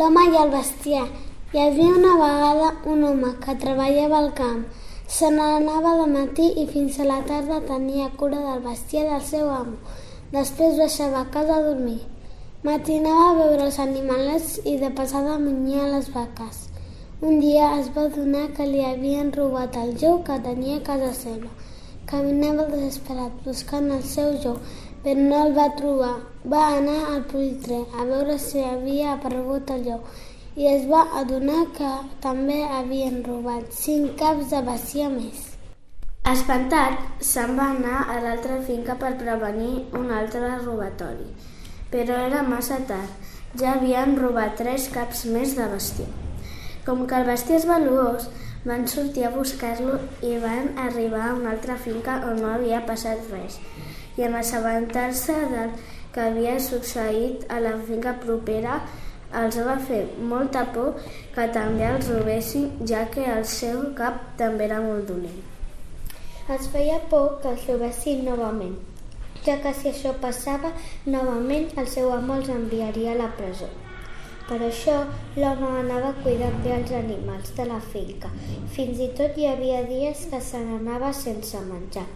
L'home i el bestiar. Hi havia una vegada un home que treballava al camp. Se n'anava de matí i fins a la tarda tenia cura del bestiar del seu amo. Després baixava a casa a dormir. Matinava a veure els animalets i de passada munyia les vaques. Un dia es va donar que li havien robat el jou que tenia a casa seva. Caminava desesperat buscant el seu jou, però no el va trobar. Va anar al politre a veure si havia aparegut el jou i es va adonar que també havien robat cinc caps de bestiar més. Espantat, se'n va anar a l'altra finca per prevenir un altre robatori. Però era massa tard. Ja havien robat tres caps més de bestiar. Com que el bestiar és valuós, van sortir a buscar-lo i van arribar a una altra finca on no havia passat res. I en assabentar-se del que havia succeït a la finca propera, els va fer molta por que també els robessin, ja que el seu cap també era molt dolent. Els feia por que els robessin novament, ja que si això passava novament el seu amo els enviaria a la presó. Per això l'home anava cuidant bé els animals de la finca. Fins i tot hi havia dies que se n'anava sense menjar.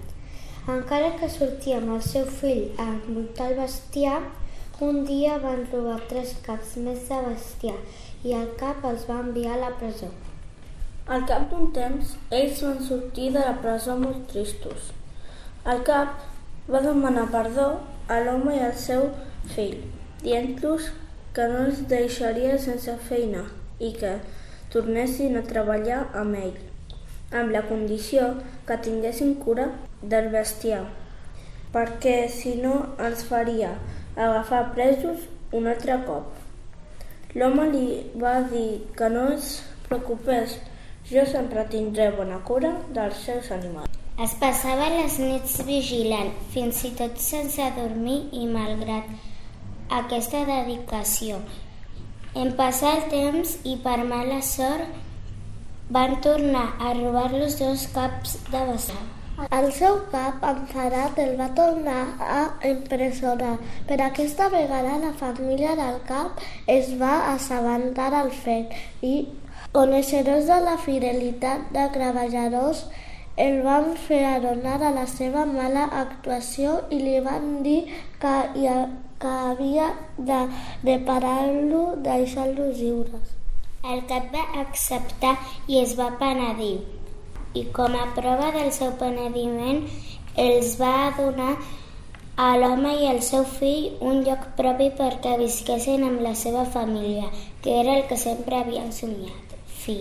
Encara que sortia amb el seu fill a muntar el bestiar, un dia van robar tres caps més de bestiar i el cap els va enviar a la presó. Al cap d'un temps, ells van sortir de la presó molt tristos. El cap va demanar perdó a l'home i al seu fill, dient-los que no els deixaria sense feina i que tornessin a treballar amb ell, amb la condició que tinguessin cura del bestiar, perquè si no els faria agafar presos un altre cop. L'home li va dir que no es preocupés, jo sempre tindré bona cura dels seus animals. Es passava les nits vigilant, fins i tot sense dormir i malgrat aquesta dedicació. En passar el temps i per mala sort van tornar a robar los dos caps de bestiar. El seu cap, enfadat, el va tornar a empresonar, però aquesta vegada la família del cap es va assabentar al fet i, coneixedors de la fidelitat de treballadors, el van fer adonar a la seva mala actuació i li van dir que, ha, que havia de reparar-lo, deixar-los lliures. El cap va acceptar i es va penedir i com a prova del seu penediment els va donar a l'home i al seu fill un lloc propi perquè visquessin amb la seva família, que era el que sempre havien somiat. Fi.